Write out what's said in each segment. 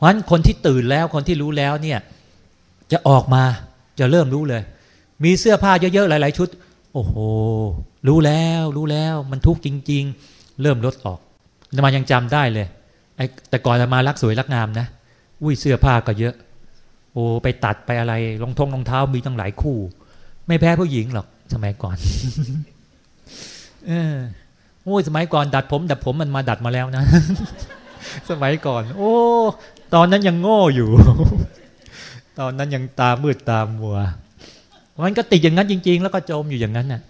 เพราะฉะนั้นคนที่ตื่นแล้วคนที่รู้แล้วเนี่ย จะออกมาจะเริ่มรู้เลย มีเสื้อผ้าเยอะๆหลาย ๆ ชุด โอ้โห รู้แล้วรู้แล้วมันทุกข์จริง ๆ เริ่มลดออกจะมายังจำได้เลยไอ้แต่ก่อนจะมารักสวยรักงามนะอุ้ยเสื้อผ้าก็เยอะ โอ้ไปตัดไปอะไรรองทงรองเท้ามีตั้งหลายคู่ ไม่แพ้ผู้หญิงหรอกสมัยก่อนเออโอ้ยสมัยก่อนดัดผม ดัดผมมันมาดัดมาแล้วนะ สมัยก่อน โอ้ ตอนนั้นยังโง่อยู่ ตอนนั้นยังตามืดตามัวมันก็ติดอย่างนั้นจริง ๆ แล้วก็จมอยู่อย่างนั้นน่ะ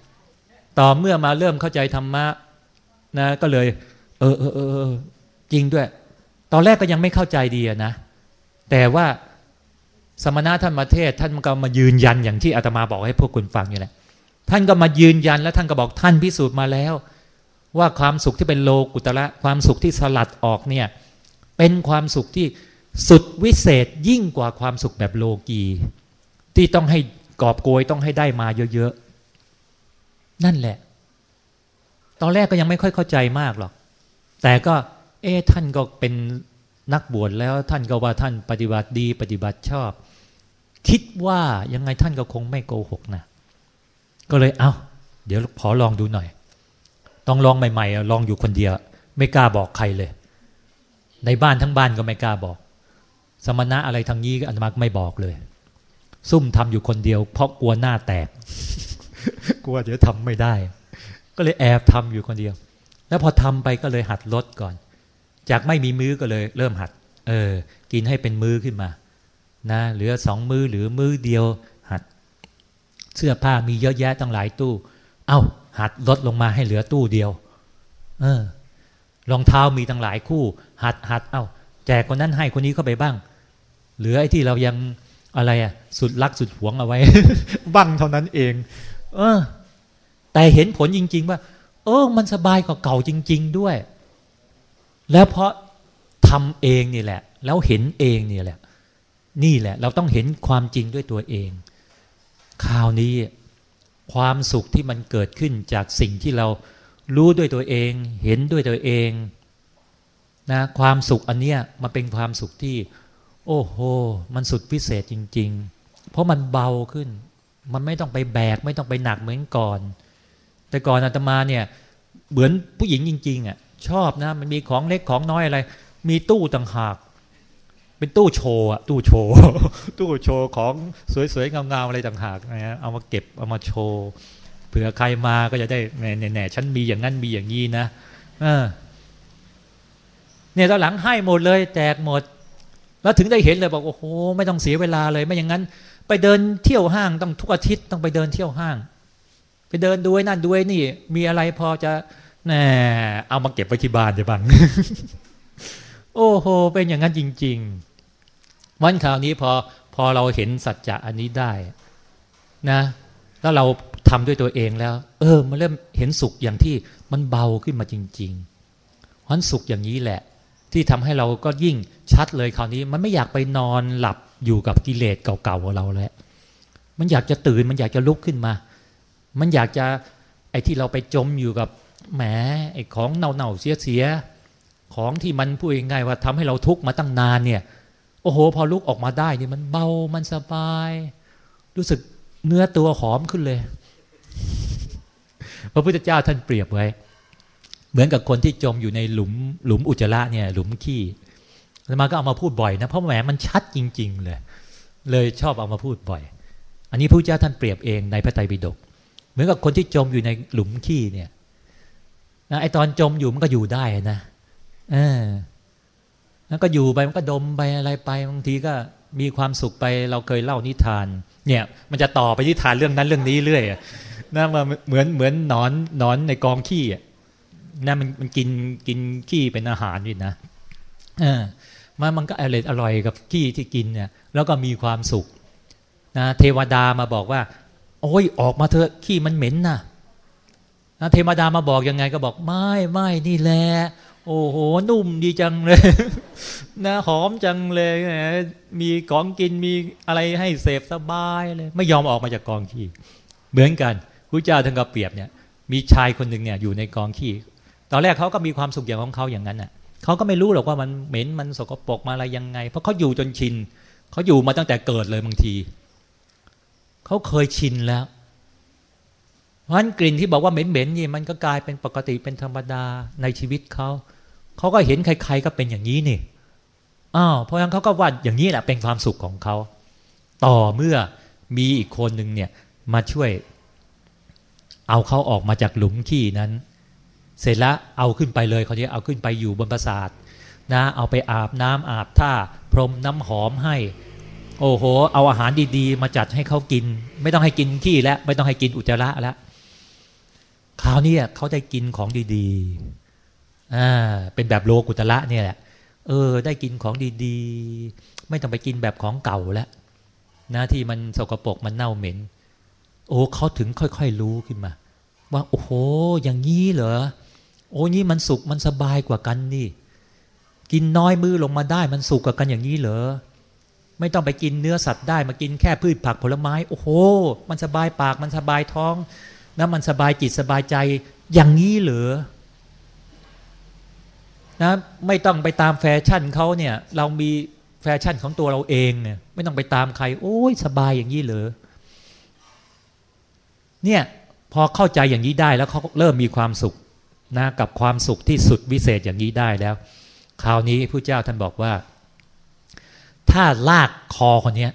ต่อเมื่อมาเริ่มเข้าใจธรรมะนะ ก็เลย เออเออเออจริงด้วย ตอนแรกก็ยังไม่เข้าใจดีนะ แต่ว่าสมณะท่านมาเทศ ท่านก็มายืนยันอย่างที่อาตมาบอกให้พวกคุณฟังอยู่แหละท่านก็มายืนยันแล้วท่านก็บอกท่านพิสูจน์มาแล้ว ว่าความสุขที่เป็นโลกุตระความสุขที่สลัดออกเนี่ย เป็นความสุขที่ สุดวิเศษยิ่งกว่าความสุขแบบโลกีที่ต้องให้กอบโกยต้องให้ได้มาเยอะๆ นั่นแหละ ตอนแรกก็ยังไม่ค่อยเข้าใจมากหรอก แต่ก็ เอ๊ท่านก็เป็นนักบวชแล้วท่านก็ว่าท่านปฏิบัติดี ปฏิบัติชอบ คิดว่ายังไงท่านก็คงไม่โกหกนะ ก็เลยเอา้า เดี๋ยวขอลองดูหน่อย ต้องลองใหม่ ๆ ลองอยู่คนเดียว ไม่กล้าบอกใครเลย ในบ้านทั้งบ้านก็ไม่กล้าบอก สมณะอะไรทางนี้อันมาไม่บอกเลย ซุ่มทำอยู่คนเดียว เพราะกลัวหน้าแตก กลัวเดี๋ยวทำไม่ได้ ก็เลยแอบทำอยู่คนเดียว แล้วพอทำไปก็เลยหัดลดก่อน จากไม่มีมื้อก็เลย เริ่มหัด เออ กินให้เป็นมื้อขึ้นมา นะเหลือสองมือหรือมือเดียว หัด เสื้อผ้ามีเยอะแยะตั้งหลายตู้ เอา้า หัดลดลงมาให้เหลือตู้เดียว เออรองเท้ามีตั้งหลายคู่ หัดหัดเอา้าแจกคนนั้นให้คนนี้เข้าไปบ้าง หลือไอ้ที่เรายังอะไรอะสุดรักสุดหวงเอาไว้ บ้างเท่านั้นเอง เออ แต่เห็นผลจริง ๆ ว่า เออ มันสบายกว่าเก่าจริง ๆ ด้วย แล้วเพราะทำเองนี่แหละ แล้วเห็นเองนี่แหละ นี่แหละ เราต้องเห็นความจริงด้วยตัวเองคราวนี้ความสุขที่มันเกิดขึ้นจากสิ่งที่เรารู้ด้วยตัวเอง เห็นด้วยตัวเองนะความสุขอันเนี้ยมันเป็นความสุขที่ โอ้โห มันสุดพิเศษจริง ๆ เพราะมันเบาขึ้น มันไม่ต้องไปแบก ไม่ต้องไปหนักเหมือนก่อน แต่ก่อนอาตมาเนี่ยเหมือนผู้หญิงจริง ๆอะชอบนะ มันมีของเล็กของน้อยอะไร มีตู้ต่างหาก เป็นตู้โชว์อะตู้โชว์ ตู้โชว์ของสวยๆ งามๆ อะไรต่างหากนะฮะเอามาเก็บเอามาโชว์ เผื่อใครมาก็จะได้แหน่ๆฉันมีอย่างนั้นมีอย่างนี้นะ เออ เนี่ยตอนหลังให้หมดเลย แจกหมด แล้วถึงได้เห็นเลยบอกโอ้โหไม่ต้องเสียเวลาเลยไม่อย่างนั้น ไปเดินเที่ยวห้างต้องทุกอาทิตย์ต้องไปเดินเที่ยวห้าง ไปเดินด้วยนั่นด้วยนี่ มีอะไรพอจะแหนเอามาเก็บไว้ที่บ้านเดี๋ยวบังโอ้โห เป็นอย่างนั้นจริง ๆ วันคราวนี้พอพอเราเห็นสัจจะอันนี้ได้ นะ แล้วเราทำด้วยตัวเองแล้ว เออมันเริ่มเห็นสุขอย่างที่มันเบาขึ้นมาจริงๆเพราะสุขอย่างนี้แหละ ที่ทำให้เราก็ยิ่งชัดเลยคราวนี้ มันไม่อยากไปนอนหลับอยู่กับกิเลสเก่าๆของเราแล้วมันอยากจะตื่นมันอยากจะลุกขึ้นมา มันอยากจะไอ้ที่เราไปจมอยู่กับแหมไอ้ของเน่าๆเสียๆของที่มันพูดง่ายๆว่าทำให้เราทุกข์มาตั้งนานเนี่ยโอ้โห พอลุกออกมาได้นี่มันเบามันสบาย รู้สึกเนื้อตัวหอมขึ้นเลย พระพุทธเจ้าท่านเปรียบไว้ เหมือนกับคนที่จมอยู่ในหลุมหลุมอุจจาระเนี่ย หลุมขี้แล้วมาก็เอามาพูดบ่อยนะเพราะแหมมันชัดจริง ๆ เลย เลยชอบเอามาพูดบ่อย อันนี้พระเจ้าท่านเปรียบเองในพระไตรปิฎกเหมือนกับคนที่จมอยู่ในหลุมขี้เนี่ยนะไอตอนจมอยู่มันก็อยู่ได้นะเออแล้วก็อยู่ไปมันก็ดมไปอะไรไปบางทีก็มีความสุขไปเราเคยเล่านิทาน เนี่ย มันจะต่อไปนิทานเรื่องนั้นเรื่องนี้เรื่อยนะมันเหมือนเหมือนนอนนอนในกองขี้อะ นะมันมันกินกินขี้เป็นอาหารนี่นะเออมันมันก็อร่อยอร่อยกับขี้ที่กินเนี่ย แล้วก็มีความสุขนะเทวดามาบอกว่า โอ้ยออกมาเถอะขี้มันเหม็นนะนะเทวดามาบอกยังไงก็บอกไม่ไม่นี่แหละโอ้โหนุ่มดีจังเลยนะหอมจังเลยมีของกินมีอะไรให้เสพสบายเลย ไม่ยอมออกมาจากกองขี้เหมือนกันพระเจ้าท่านก็เปรียบเนี่ย มีชายคนหนึ่งเนี่ยอยู่ในกองขี้ ตอนแรกเขาก็มีความสุขอย่างของเขาอย่างนั้นน่ะเขาก็ไม่รู้หรอกว่ามันเหม็นมันสกปรกมาอะไรยังไง เพราะเขาอยู่จนชินเขาอยู่มาตั้งแต่เกิดเลยบางทีเขาเคยชินแล้วเพราะฉะนั้นกลิ่นที่บอกว่าเหม็นๆนี่มันก็กลายเป็นปกติเป็นธรรมดาในชีวิตเขาเขาก็เห็นใคร ๆก็เป็นอย่างนี้นี่อ้าวเพราะฉะนั้นเขาก็ว่าอย่างนี้แหละเป็นความสุขของเขาต่อเมื่อมีอีกคนหนึ่งเนี่ยมาช่วย เอาเขาออกมาจากหลุมขี้นั้น เสร็จแล้วเอาขึ้นไปเลยเขาจะเอาขึ้นไปอยู่บนปราสาทนะเอาไปอาบน้ำอาบท่าพรมน้ำหอมให้ โอ้โห เอาอาหารดีๆ มาจัดให้เขากิน ไม่ต้องให้กินขี้แล้วไม่ต้องให้กินอุจจาระแล้วคราวนี้เขาได้กินของดีๆอ่าเป็นแบบโลกุตระเนี่ยแหละเออ ได้กินของดีๆ ไม่ต้องไปกินแบบของเก่าแล้วนะที่มันสกปรกมันเน่าเหม็น โอ้เขาถึงค่อยๆรู้ขึ้นมา ว่าโอ้โหอย่างนี้เหรอ โอ้นี่มันสุขมันสบายกว่ากันนี่ กินน้อยมือลงมาได้มันสุขกว่ากันอย่างนี้เหรอไม่ต้องไปกินเนื้อสัตว์ได้มากินแค่พืชผักผลไม้ โอ้โห มันสบายปากมันสบายท้องนะมันสบายจิตสบายใจอย่างนี้เหรอนะไม่ต้องไปตามแฟชั่นเขาเนี่ย เรามีแฟชั่นของตัวเราเองเนี่ย ไม่ต้องไปตามใคร โอ้ยสบายอย่างนี้เหรอเนี่ย พอเข้าใจอย่างนี้ได้แล้วเขาเริ่มมีความสุข นะกับความสุขที่สุดวิเศษอย่างนี้ได้แล้ว คราวนี้ผู้เจ้าท่านบอกว่า ถ้าลากคอคนนี้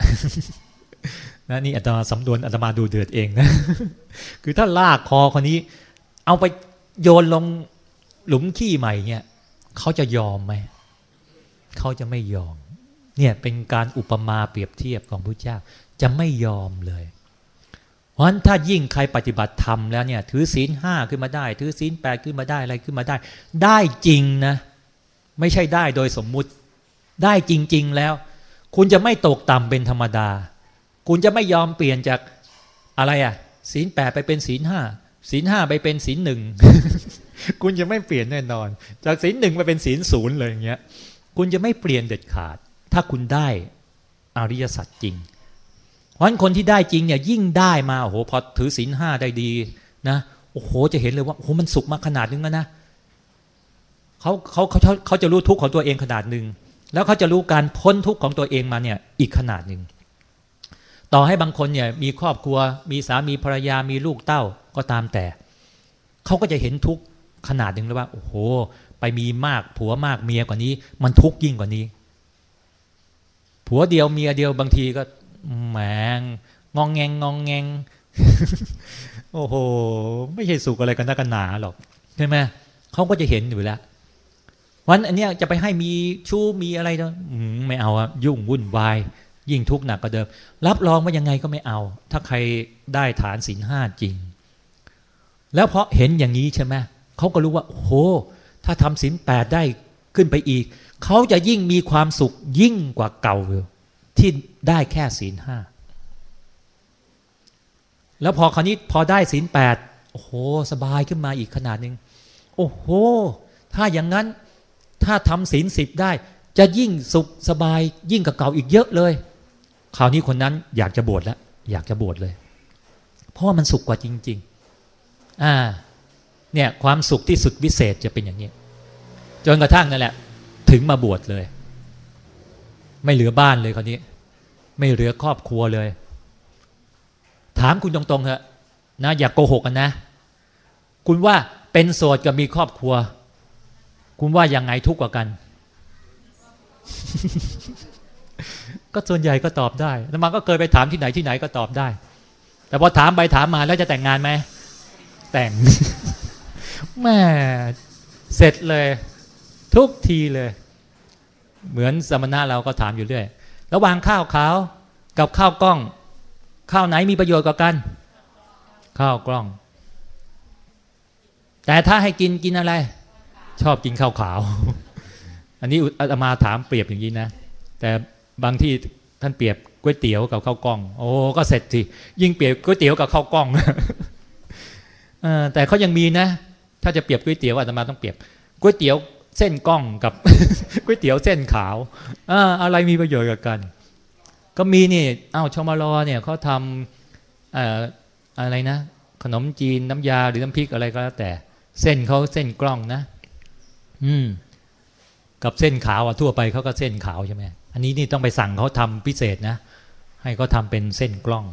นะนี่อาตมาสำนวนอาตมาดูเดือดเองนะคือถ้าลากคอคนนี้ เอาไปโยนลงหลุมขี้ใหม่เนี่ยเขาจะยอมไหมเขาจะไม่ยอม เนี่ยเป็นการอุปมาเปรียบเทียบของพระเจ้า จะไม่ยอมเลย เพราะฉะนั้นถ้ายิ่งใครปฏิบัติธรรมแล้วเนี่ย ถือศีลห้าขึ้นมาได้ ถือศีลแปดขึ้นมาได้อะไรขึ้นมาได้ ได้จริงนะ ไม่ใช่ได้โดยสมมุติ ได้จริง ๆ แล้ว คุณจะไม่ตกต่ำเป็นธรรมดา คุณจะไม่ยอมเปลี่ยนจากอะไรอะศีลแปดไปเป็นศีลห้าศีลห้าไปเป็นศีลหนึ่งคุณจะไม่เปลี่ยนแน่นอน จากศีลหนึ่งไปเป็นศีลศูนย์เลยอย่างเงี้ย คุณจะไม่เปลี่ยนเด็ดขาด ถ้าคุณได้อริยสัจจริง เพราะฉะนั้นคนที่ได้จริงเนี่ยยิ่งได้มาโอ้โหพอถือศีลห้าได้ดีนะโอ้โหจะเห็นเลยว่าโอ้โหมันสุขมาขนาดนึงแล้วนะเขาเขาเขาเขาจะรู้ทุกข์ของตัวเองขนาดหนึ่งแล้วเขาจะรู้การพ้นทุกข์ของตัวเองมาเนี่ยอีกขนาดหนึ่งต่อให้บางคนเนี่ยมีครอบครัว มีสามีภรรยามีลูกเต้าก็ตามแต่ เขาก็จะเห็นทุกข์ขนาดหนึ่งแล้วว่า โอ้โห ไปมีมากผัวมากเมียกว่านี้ มันทุกข์ยิ่งกว่านี้ ผัวเดียวเมียเดียวบางทีก็ แหมงงองแงงงองแงงโอ้โห ไม่ใช่สุขอะไรกันนักกันหนาหรอกใช่ไหมเขาก็จะเห็นอยู่แล้ววันอันนี้จะไปให้มีชู้มีอะไรเนาะไม่เอาอะยุ่งวุ่นวาย ยิ่งทุกข์หนักกว่าเดิม รับรองว่ายังไงก็ไม่เอา ถ้าใครได้ฐานศีลห้าจริง แล้วเพราะเห็นอย่างนี้ใช่ไหมเขาก็รู้ว่า โอ้โห ถ้าทำศีลแปดได้ขึ้นไปอีก เขาจะยิ่งมีความสุขยิ่งกว่าเก่าเลย ที่ได้แค่ศีลห้าแล้วพอคราวนี้พอได้ศีลแปดโอ้โห สบายขึ้นมาอีกขนาดหนึ่งโอ้โห ถ้าอย่างนั้นถ้าทำศีลสิบได้ จะยิ่งสุขสบายยิ่งกว่าเก่าอีกเยอะเลย คราวนี้คนนั้นอยากจะบวชแล้ว อยากจะบวชเลย เพราะว่ามันสุขกว่าจริง ๆ อ่า เนี่ยความสุขที่สุดวิเศษจะเป็นอย่างนี้ จนกระทั่งนั่นแหละ ถึงมาบวชเลย ไม่เหลือบ้านเลยคราวนี้ ไม่เหลือครอบครัวเลย ถามคุณตรงๆเถอะนะอย่ากโกหกกันนะ คุณว่าเป็นโสดกับมีครอบครัว คุณว่ายังไงทุกกว่ากัน ก็ส่วนใหญ่ก็ตอบได้แล้วมันก็เคยไปถามที่ไหนที่ไหนก็ตอบได้ แต่พอถามไปถามมาแล้วจะแต่งงานไหมแต่งแม่เสร็จเลย ทุกทีเลย เหมือนสมณะเราก็ถามอยู่เรื่อย ระหว่างข้าวขาวกับข้าวกล้อง ข้าวไหนมีประโยชน์กว่ากัน ข้าวกล้อง แต่ถ้าให้กินกินอะไร ชอบกินข้าวขาว อันนี้อาตมาถามเปรียบอย่างนี้นะ แต่บางที่ท่านเปรียบก๋วยเตี๋ยวกับข้าวกล้อง โอ้ก็เสร็จสิยิ่งเปรียบก๋วยเตี๋ยวกับข้าวกล้องแต่เขายังมีนะ ถ้าจะเปรียบก๋วยเตี๋ยวอาตมาต้องเปรียบก๋วยเตี๋ยว เส้นกล้องกับก๋วยเตี๋ยวเส้นขาวอ่าอะไรมีประโยชน์กับกัน ก็มีนี่อ้าวชมารอเนี่ยเขาทำอะไรนะ ขนมจีนน้ำยาหรือน้ำพริกอะไรก็แล้วแต่ เส้นเขาเส้นกล้องนะ อืม กับเส้นขาวอะทั่วไปเขาก็เส้นขาวใช่ไหมอันนี้นี่ต้องไปสั่งเขาทำพิเศษนะ ให้เขาทาเป็นเส้นกล้อง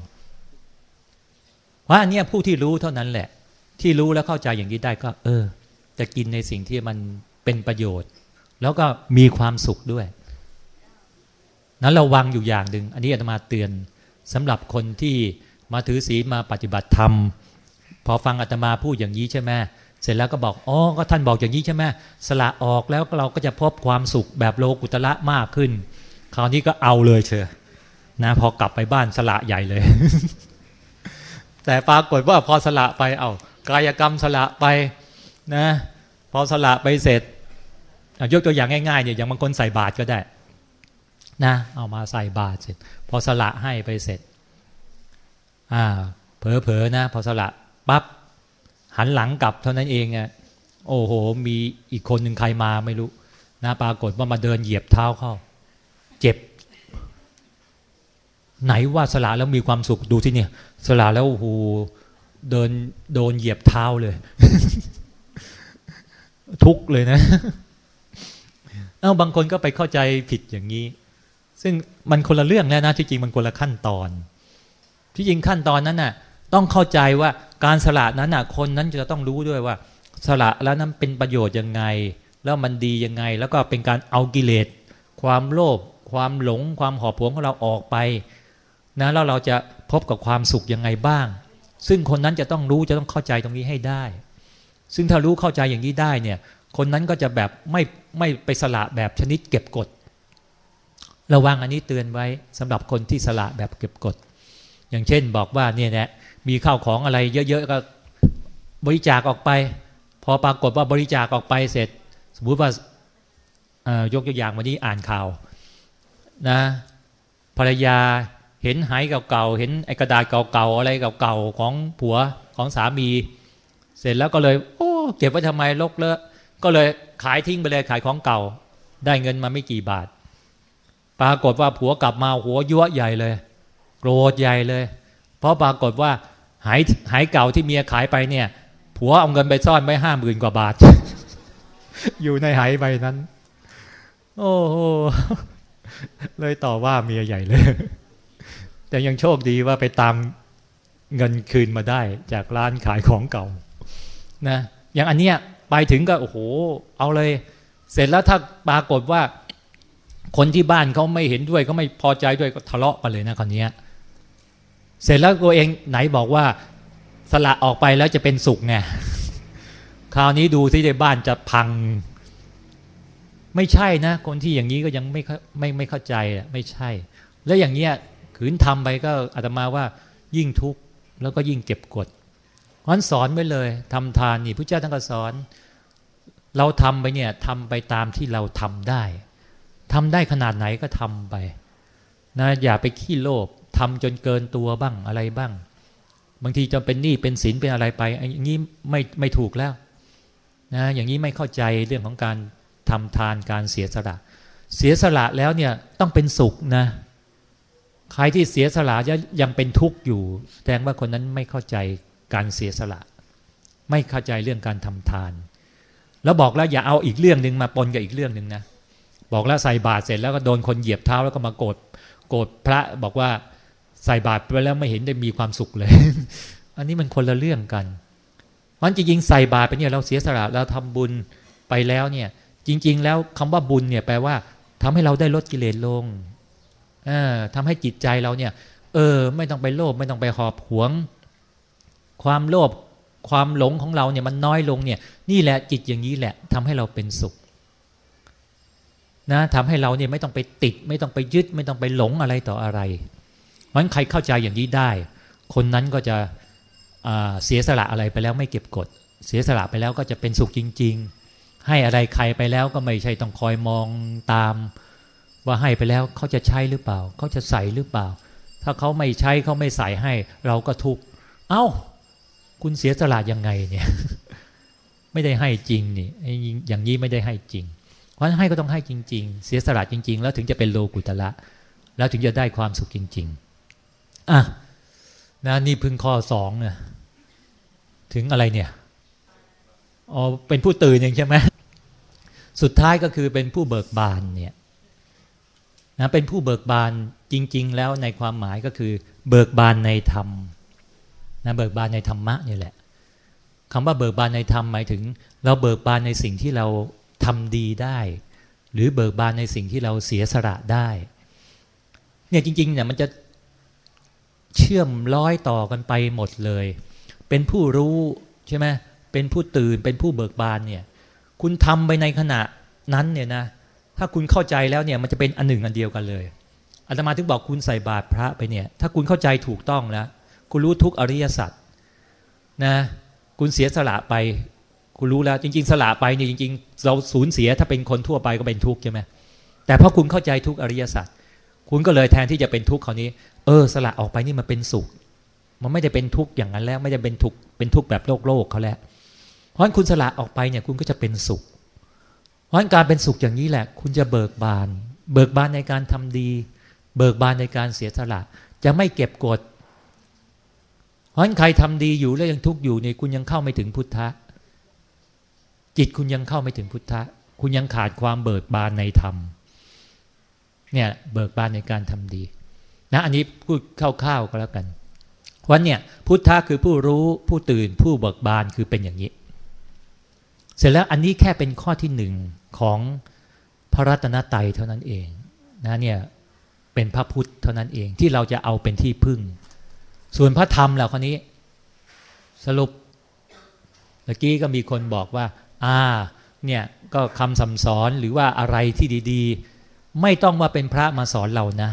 เพราะอันนี้ผู้ที่รู้เท่านั้นแหละ ที่รู้แล้วเข้าใจอย่างนี้ได้ก็ เออ จะกินในสิ่งที่มัน เป็นประโยชน์ แล้วก็มีความสุขด้วย นั้นเราวังอยู่อย่างหนึ่งอันนี้อาตมาเตือนสำหรับคนที่มาถือศีลมาปฏิบัติธรรม พอฟังอาตมาพูดอย่างนี้ใช่ไหมเสร็จแล้วก็บอกอ๋อก็ท่านบอกอย่างนี้ใช่ไหมสละออกแล้วเราก็จะพบความสุขแบบโลกุตละมากขึ้น คราวนี้ก็เอาเลยเชอนะพอกลับไปบ้านสละใหญ่เลย แต่ปรากฏว่าพอสละไปเอากายกรรมสละไปนะ พอสละไปเสร็จ ยกตัวอย่างง่ายๆเนี่ยอย่างบางคนใส่บาตรก็ได้นะเอามาใส่บาตรเสร็จ พอสละให้ไปเสร็จอ่าเผลอๆนะ พอสละปั๊บหันหลังกลับเท่านั้นเองอะโอ้โห มีอีกคนหนึ่งใครมาไม่รู้นะปรากฏว่ามาเดินเหยียบเท้าเข้า เจ็บ ไหนว่าสละแล้วมีความสุขดูที่เนี่ย สละแล้วโอ้โหเดินโดนเหยียบเท้าเลย ทุกเลยนะ เอ้าบางคนก็ไปเข้าใจผิดอย่างนี้ ซึ่งมันคนละเรื่องแล้วนะที่จริงมันคนละขั้นตอน ที่จริงขั้นตอนนั้นน่ะ ต้องเข้าใจว่าการสละนั้นน่ะ คนนั้นจะต้องรู้ด้วยว่า สละแล้วนั้นเป็นประโยชน์ยังไง แล้วมันดียังไง แล้วก็เป็นการเอากิเลสความโลภความหลง ความหอบหวงของเราออกไป นะแล้วเราจะพบกับความสุขยังไงบ้าง ซึ่งคนนั้นจะต้องรู้จะต้องเข้าใจตรงนี้ให้ได้ ซึ่งถ้ารู้เข้าใจอย่างนี้ได้เนี่ย คนนั้นก็จะแบบไม่ไม่ไปสละแบบชนิดเก็บกด ระวังอันนี้เตือนไว้สำหรับคนที่สละแบบเก็บกด อย่างเช่นบอกว่าเนี่ยนะมีข้าวของอะไรเยอะๆก็บริจาคออกไป พอปรากฏว่าบริจาคออกไปเสร็จ สมมุติว่ายกตัวอย่างวันนี้อ่านข่าวนะภรรยาเห็นหายเก่าๆ เห็นไอกระดาษเก่าๆ อะไรเก่าๆ ของผัวของสามี เสร็จแล้วก็เลย โอ้ เก็บไว้ทำไมลกเลอะ ก็เลยขายทิ้งไปเลยขายของเก่า ได้เงินมาไม่กี่บาท ปรากฏว่าผัวกลับมาหัวยั่วใหญ่เลย โกรธใหญ่เลย เพราะปรากฏว่าหายหายเก่าที่เมียขายไปเนี่ย ผัวเอาเงินไปซ่อนไว้ห้าหมื่นกว่าบาท อยู่ในหายใบนั้น โอ้โหเลยต่อว่าเมียใหญ่เลย แต่ยังโชคดีว่าไปตามเงินคืนมาได้จากร้านขายของเก่า นะ อย่างอันเนี้ย ไปถึงก็โอ้โห เอาเลย เสร็จแล้วถ้าปรากฏว่า คนที่บ้านเขาไม่เห็นด้วยเขาไม่พอใจด้วยก็ทะเลาะกันเลยนะคนนี้เสร็จแล้วตัวเองไหนบอกว่า สละออกไปแล้วจะเป็นสุขไงคราวนี้ดูที่ในบ้านจะพัง ไม่ใช่นะ คนที่อย่างนี้ก็ยังไม่ไม่ไม่เข้าใจอะไม่ใช่ แล้วอย่างเนี้ยขืนทำไปก็อาตมาว่ายิ่งทุกข์แล้วก็ยิ่งเก็บกดเพราะสอนไว้เลยทำทานนี่พระเจ้าท่านก็สอน เราทำไปเนี่ยทำไปตามที่เราทำได้ทำได้ขนาดไหนก็ทำไปนะอย่าไปขี้โลภทำจนเกินตัวบ้างอะไรบ้าง บางทีจะเป็นหนี้เป็นสินเป็นอะไรไปอย่างนี้ไม่ไม่ถูกแล้วนะอย่างนี้ไม่เข้าใจเรื่องของการทำทานการเสียสละ เสียสละแล้วเนี่ยต้องเป็นสุขนะใครที่เสียสละยังเป็นทุกข์อยู่ แสดงว่าคนนั้นไม่เข้าใจการเสียสละ ไม่เข้าใจเรื่องการทำทาน แล้วบอกแล้วอย่าเอาอีกเรื่องหนึ่งมาปนกับอีกเรื่องหนึ่งนะบอกแล้วใส่บาตรเสร็จแล้วก็โดนคนเหยียบเท้าแล้วก็มาโกรธโกรธพระบอกว่าใส่บาตรไปแล้วไม่เห็นได้มีความสุขเลย อันนี้มันคนละเรื่องกันมันจริงๆใส่บาตรไปเนี่ยเราเสียสละเราทำบุญไปแล้วเนี่ย จริง ๆ แล้วคำว่าบุญเนี่ยแปลว่าทำให้เราได้ลดกิเลสลงทำให้จิตใจเราเนี่ย เออ ไม่ต้องไปโลภไม่ต้องไปหอบหวง ความโลภ ความหลงของเราเนี่ยมันน้อยลงเนี่ย นี่แหละจิตอย่างนี้แหละทำให้เราเป็นสุข นะทำให้เราเนี่ยไม่ต้องไปติด ไม่ต้องไปยึด ไม่ต้องไปหลงอะไรต่ออะไรมันใครเข้าใจอย่างนี้ได้ คนนั้นก็จะเสียสละอะไรไปแล้วไม่เก็บกด เสียสละไปแล้วก็จะเป็นสุขจริง ๆ ให้อะไรใครไปแล้วก็ไม่ใช่ต้องคอยมองตาม ว่าให้ไปแล้วเขาจะใช้หรือเปล่าเขาจะใส่หรือเปล่า ถ้าเขาไม่ใช้เขาไม่ใส่ให้ เราก็ทุกข์เอา้า คุณเสียสละยังไงเนี่ย ไม่ได้ให้จริงนี่อย่างนี้ไม่ได้ให้จริง เพราะให้ก็ต้องให้จริง ๆ เสียสละจริง ๆ แล้วถึงจะเป็นโลกุตละ แล้วถึงจะได้ความสุขจริง ๆอะนะนี่พึ่งข้อสองเนี่ยถึงอะไรเนี่ยอ๋อเป็นผู้ตื่นเองใช่ไหมสุดท้ายก็คือเป็นผู้เบิกบานเนี่ยนะเป็นผู้เบิกบานจริง ๆ แล้วในความหมายก็คือ เบิกบานในธรรม นะเบิกบานในธรรมะนี่แหละคำว่าเบิกบานในธรรมหมายถึง เราเบิกบานในสิ่งที่เราทำดีได้ หรือเบิกบานในสิ่งที่เราเสียสละได้เนี่ยจริงๆเนี่ยมันจะเชื่อมร้อยต่อกันไปหมดเลย เป็นผู้รู้ใช่ไหมเป็นผู้ตื่นเป็นผู้เบิกบานเนี่ยคุณทำไปในขณะนั้นเนี่ยนะถ้าคุณเข้าใจแล้วเนี่ยมันจะเป็นอันหนึ่งอันเดียวกันเลยอาตมาถึงบอกคุณใส่บาตรพระไปเนี่ยถ้าคุณเข้าใจถูกต้องแล้ว คุณรู้ทุกอริยสัจนะคุณเสียสละไป คุณรู้แล้วจริง ๆ สละไปเนี่ยจริง ๆ เราสูญเสียถ้าเป็นคนทั่วไปก็เป็นทุกข์ใช่ไหมแต่พอคุณเข้าใจทุกอริยสัจคุณก็เลยแทนที่จะเป็นทุกข์คราวนี้ เออ สละออกไปนี่มันเป็นสุข มันไม่ได้เป็นทุกข์อย่างนั้นแล้ว ไม่ได้เป็นทุกข์เป็นทุกข์แบบโลกโลกเขาแล้วเพราะฉะนั้นคุณสละออกไปเนี่ยคุณก็จะเป็นสุข เพราะฉะนั้นการเป็นสุขอย่างนี้แหละ คุณจะเบิกบาน เบิกบานในการทำดี เบิกบานในการเสียสละ จะไม่เก็บกด เพราะฉะนั้นใครทำดีอยู่แล้วยังทุกข์อยู่เนี่ยคุณยังเข้าไม่ถึงพุทธะ จิตคุณยังเข้าไม่ถึงพุทธะ คุณยังขาดความเบิกบานในธรรมเนี่ยเบิกบานในการทำดี นะอันนี้พูดคร่าวๆก็แล้วกันวันเนี่ยพุทธะคือผู้รู้ผู้ตื่นผู้เบิกบานคือเป็นอย่างนี้ เสร็จแล้วอันนี้แค่เป็นข้อที่หนึ่งของพระรัตนตรัยเท่านั้นเองนะเนี่ยเป็นพระพุทธเท่านั้นเองที่เราจะเอาเป็นที่พึ่ง ส่วนพระธรรมเราคนนี้ สรุปเมื่อกี้ก็มีคนบอกว่า อ่า เนี่ยก็คำสั่งสอนหรือว่าอะไรที่ดีๆ ไม่ต้องว่าเป็นพระมาสอนเรานะ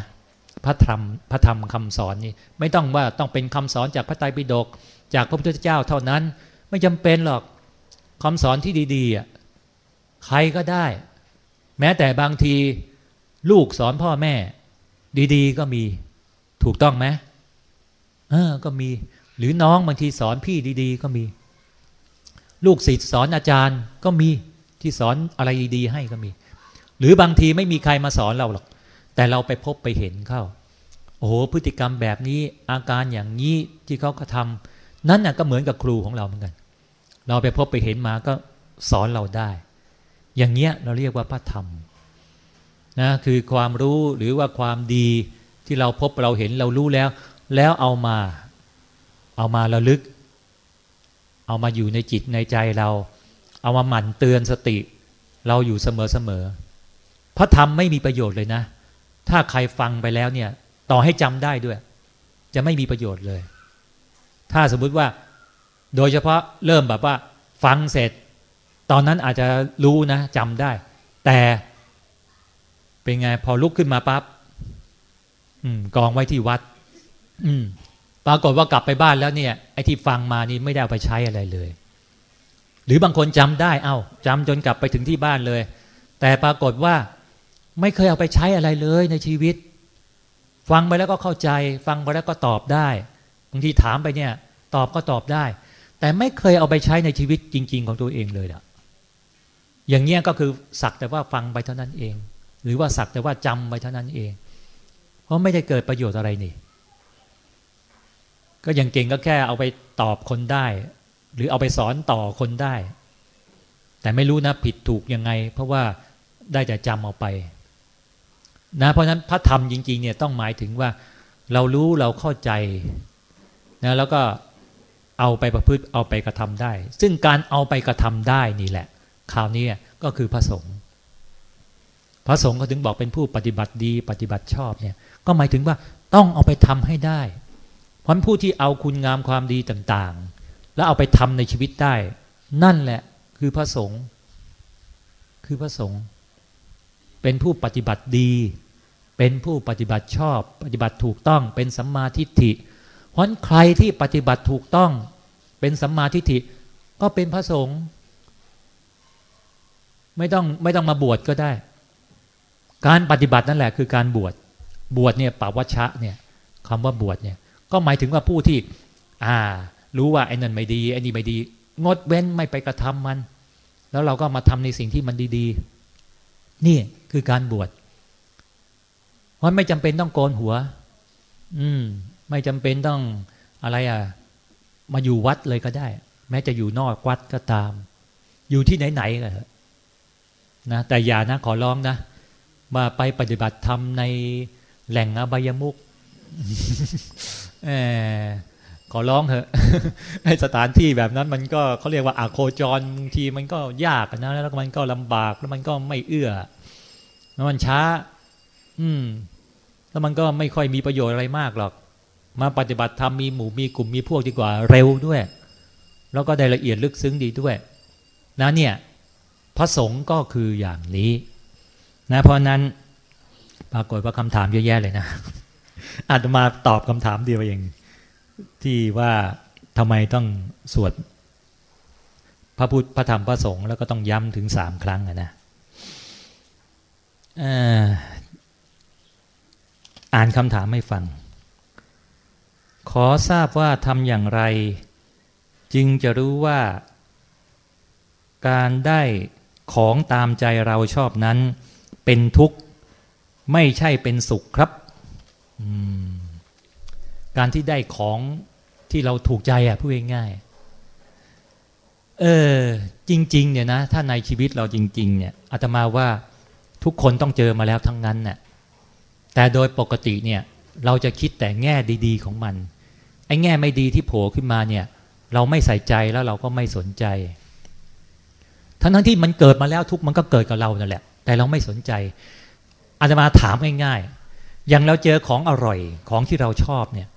พระธรรมพระธรรมคำสอนนี่ไม่ต้องว่าต้องเป็นคำสอนจากพระไตรปิฎกจากพระพุทธเจ้าเท่านั้น ไม่จำเป็นหรอกคำสอนที่ดีๆอะใครก็ได้ แม้แต่บางทีลูกสอนพ่อแม่ ดีๆ ก็มีถูกต้องไหม เออ ก็มี หรือน้องบางทีสอนพี่ดีๆ ก็มี ลูกศิษย์สอนอาจารย์ก็มีที่สอนอะไรดีๆให้ก็มี หรือบางทีไม่มีใครมาสอนเราหรอก แต่เราไปพบไปเห็นเข้า โอ้โหพฤติกรรมแบบนี้อาการอย่างนี้ที่เขากระทำนั้นน่ะก็เหมือนกับครูของเราเหมือนกัน เราไปพบไปเห็นมาก็สอนเราได้ อย่างเงี้ยเราเรียกว่าพระธรรมนะคือความรู้หรือว่าความดีที่เราพบเราเห็นเรารู้แล้ว แล้วเอามา เอามาระลึก เอามาอยู่ในจิตในใจเรา เอามาหมั่นเตือนสติ เราอยู่เสมอๆพระธรรมไม่มีประโยชน์เลยนะ ถ้าใครฟังไปแล้วเนี่ย ต่อให้จำได้ด้วย จะไม่มีประโยชน์เลย ถ้าสมมุติว่า โดยเฉพาะเริ่มแบบว่า ฟังเสร็จ ตอนนั้นอาจจะรู้นะจำได้ แต่เป็นไงพอลุกขึ้นมาปับ๊บกองไว้ที่วัด อืม ปรากฏว่ากลับไปบ้านแล้วเนี่ยไอ้ที่ฟังมานี่ไม่ได้เอาไปใช้อะไรเลย หรือบางคนจำได้ เอา้าจำจนกลับไปถึงที่บ้านเลย แต่ปรากฏว่าไม่เคยเอาไปใช้อะไรเลยในชีวิต ฟังไปแล้วก็เข้าใจ ฟังไปแล้วก็ตอบได้บางทีถามไปเนี่ย ตอบก็ตอบได้ แต่ไม่เคยเอาไปใช้ในชีวิตจริง ๆ ของตัวเองเลยอะอย่างเงี้ยก็คือสักแต่ว่าฟังไปเท่านั้นเอง หรือว่าสักแต่ว่าจำไปเท่านั้นเอง เพราะไม่ได้เกิดประโยชน์อะไรนี่ ก็อย่างเก่งก็แค่เอาไปตอบคนได้ หรือเอาไปสอนต่อคนได้ แต่ไม่รู้นะผิดถูกยังไง เพราะว่าได้แต่จำเอาไป นะเพราะฉะนั้นพระธรรมจริง ๆ เนี่ยต้องหมายถึงว่า เรารู้เราเข้าใจนะแล้วก็เอาไปประพฤติเอาไปกระทำได้ ซึ่งการเอาไปกระทำได้นี่แหละคราวนี้ก็คือพระสงฆ์พระสงฆ์ก็ถึงบอกเป็นผู้ปฏิบัติดี ปฏิบัติชอบเนี่ย ก็หมายถึงว่าต้องเอาไปทำให้ได้ เพราะผู้ที่เอาคุณงามความดีต่างๆ แล้วเอาไปทำในชีวิตได้ นั่นแหละคือพระสงฆ์คือพระสงฆ์เป็นผู้ปฏิบัติดี เป็นผู้ปฏิบัติชอบ ปฏิบัติถูกต้องเป็นสัมมาทิฏฐิเพราะใครที่ปฏิบัติถูกต้อง เป็นสัมมาทิฏฐิก็เป็นพระสงฆ์ไม่ต้องไม่ต้องมาบวชก็ได้ การปฏิบัตินั่นแหละคือการบวชบวชเนี่ยปวัชชะเนี่ยคำว่าบวชเนี่ย ก็หมายถึงว่าผู้ที่ อ่า รู้ว่าไอ้นั่นไม่ดีไอ้นี่ไม่ดี งดเว้นไม่ไปกระทำมัน แล้วเราก็มาทำในสิ่งที่มันดี ๆ นี่คือการบวชเพราะไม่จำเป็นต้องโกนหัว อืม ไม่จำเป็นต้องอะไรอะ มาอยู่วัดเลยก็ได้ แม้จะอยู่นอกวัดก็ตาม อยู่ที่ไหนๆก็นะแต่อย่านะขอร้องนะมาไปปฏิบัติธรรมในแหล่งอบายมุก ขอร้องเถอะให้สถานที่แบบนั้นมันก็เขาเรียกว่าอาโคจรบางทีมันก็ยากนะแล้วมันก็ลำบากแล้วมันก็ไม่เอื้อแล้วมันช้า อืม แล้วมันก็ไม่ค่อยมีประโยชน์อะไรมากหรอก มาปฏิบัติธรรมมีหมู่มีกลุ่มมีพวกดีกว่า เร็วด้วย แล้วก็ได้ละเอียดลึกซึ้งดีด้วย นะเนี่ย พระสงฆ์ก็คืออย่างนี้ นะเพราะนั้นปรากฏว่าคำถามเยอะแยะเลยนะ อาจจะมาตอบคำถามเดียวเองที่ว่าทำไมต้องสวดพระพุทธพระธรรมพระสงฆ์แล้วก็ต้องย้ำถึงสามครั้งนะอ่านคำถามไม่ฟัง ขอทราบว่าทำอย่างไร จึงจะรู้ว่า การได้ของตามใจเราชอบนั้น เป็นทุกข์ ไม่ใช่เป็นสุขครับ การที่ได้ของที่เราถูกใจอะพูดง่ายๆเออจริง ๆ เนี่ยนะ ถ้าในชีวิตเราจริง ๆ เนี่ยอาตมาว่าทุกคนต้องเจอมาแล้วทั้งนั้นน่ะแต่โดยปกติเนี่ย เราจะคิดแต่แง่ดีๆของมัน ไอ้แง่ไม่ดีที่โผล่ขึ้นมาเนี่ย เราไม่ใส่ใจแล้วเราก็ไม่สนใจ ทั้งทั้งที่มันเกิดมาแล้วทุกมันก็เกิดกับเรานั่นแหละ แต่เราไม่สนใจอาจจะมาถามง่ายๆ อย่างเราเจอของอร่อยของที่เราชอบเนี่ย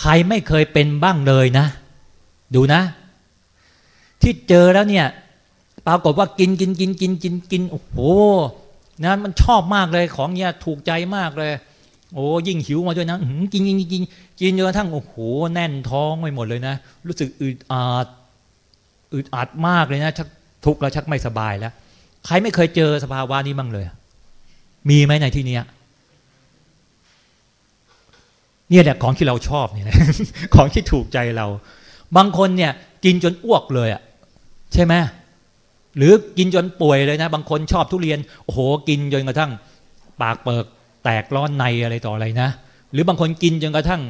ใครไม่เคยเป็นบ้างเลยนะ ดูนะ ที่เจอแล้วเนี่ยปรากฏว่ากินกินกินกินกินกินโอ้โหนะมันชอบมากเลยของเนี้ยถูกใจมากเลย โอ้ยิ่งหิวมาด้วยนะกินกินกินกินจนกระทั่งโอ้โหแน่นท้องไปหมดเลยนะ รู้สึกอึดอัดอึดอัดมากเลยนะชักทุกข์แล้วชักไม่สบายแล้ว ใครไม่เคยเจอสภาวะนี้บ้างเลย มีไหมในที่เนี้ย เนี่ยแหละของที่เราชอบเนี่ยของที่ถูกใจเรา บางคนเนี่ยกินจนอ้วกเลยอะใช่ไหมหรือกินจนป่วยเลยนะ บางคนชอบทุเรียนโอ้โหกินจนกระทั่ง ปากเปิกแตกร้อนในอะไรต่ออะไรนะ หรือบางคนกินจนกระทั่ง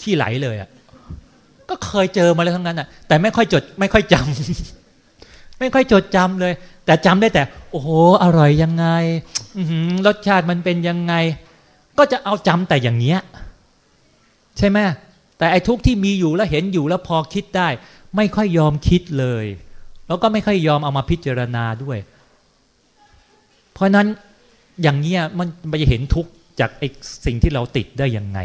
ขี้ไหลเลยอะ่ะก็เคยเจอมาแล้วทั้งนั้นอะแต่ไม่ค่อยจดไม่ค่อยจำไม่ค่อยจดจำเลย แต่จำได้แต่ โอ้โหอร่อยยังไงรสชาติมันเป็นยังไง ก็จะเอาจำแต่อย่างเนี้ย ใช่ไหมแต่ไอ้ทุกข์ที่มีอยู่แล้วเห็นอยู่แล้วพอคิดได้ ไม่ค่อยยอมคิดเลย แล้วก็ไม่ค่อยยอมเอามาพิจารณาด้วย เพราะนั้นอย่างเงี้ยมันมันจะเห็นทุกข์จากไอ้สิ่งที่เราติดได้ยังไง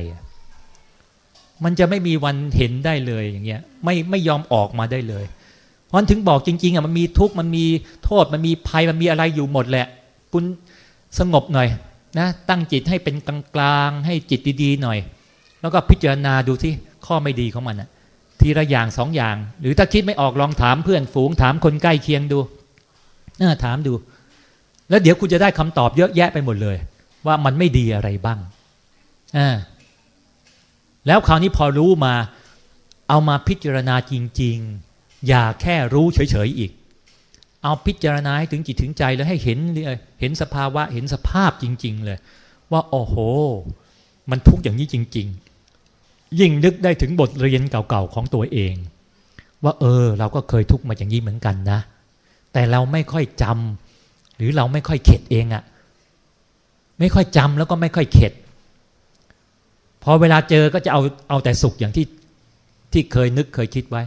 มันจะไม่มีวันเห็นได้เลยอย่างเงี้ยไม่ไม่ยอมออกมาได้เลย เพราะถึงบอกจริงๆอะมันมีทุกข์มันมีโทษมันมีภัยมันมีอะไรอยู่หมดแหละ คุณสงบหน่อยนะตั้งจิตให้เป็นกลางๆให้จิตดีๆหน่อย แล้วก็พิจารณาดูที่ข้อไม่ดีของมันอะทีละอย่างสองอย่าง หรือถ้าคิดไม่ออกลองถามเพื่อนฝูงถามคนใกล้เคียงดูน่าถามดู แล้วเดี๋ยวคุณจะได้คำตอบเยอะแยะไปหมดเลย ว่ามันไม่ดีอะไรบ้างอ่าแล้วคราวนี้พอรู้มา เอามาพิจารณาจริง ๆ อย่าแค่รู้เฉยๆอีก เอาพิจารณาให้ถึงจิตถึงใจแล้วให้เห็นเห็นสภาวะเห็นสภาพจริง ๆ เลย ว่าโอ้โห มันทุกข์อย่างนี้จริง ๆ ยิ่งนึกได้ถึงบทเรียนเก่าๆของตัวเอง ว่าเออ เราก็เคยทุกข์มาอย่างนี้เหมือนกันนะ แต่เราไม่ค่อยจำหรือเราไม่ค่อยเข็ดเองอะไม่ค่อยจำแล้วก็ไม่ค่อยเข็ดพอเวลาเจอก็จะเอาเอาแต่สุขอย่างที่ที่เคยนึกเคยคิดไว้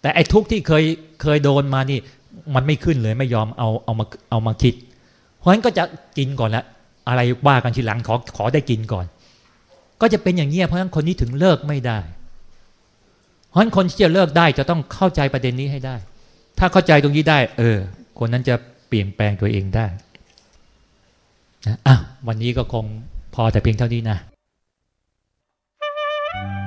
แต่ไอ้ทุกข์ที่เคยเคยโดนมานี่ มันไม่ขึ้นเลยไม่ยอมเอาเอามาเอามาคิด เพราะฉะนั้นก็จะกินก่อนละอะไรว่ากันทีหลังขอขอได้กินก่อน ก็จะเป็นอย่างเงี้ยเพราะฉะนั้นคนนี้ถึงเลิกไม่ได้ เพราะนั้นคนที่จะเลิกได้จะต้องเข้าใจประเด็นนี้ให้ได้ ถ้าเข้าใจตรงนี้ได้ เออ คนนั้นจะเปลี่ยนแปลงตัวเองได้นะอ้าววันนี้ก็คงพอแต่เพียงเท่านี้นะ you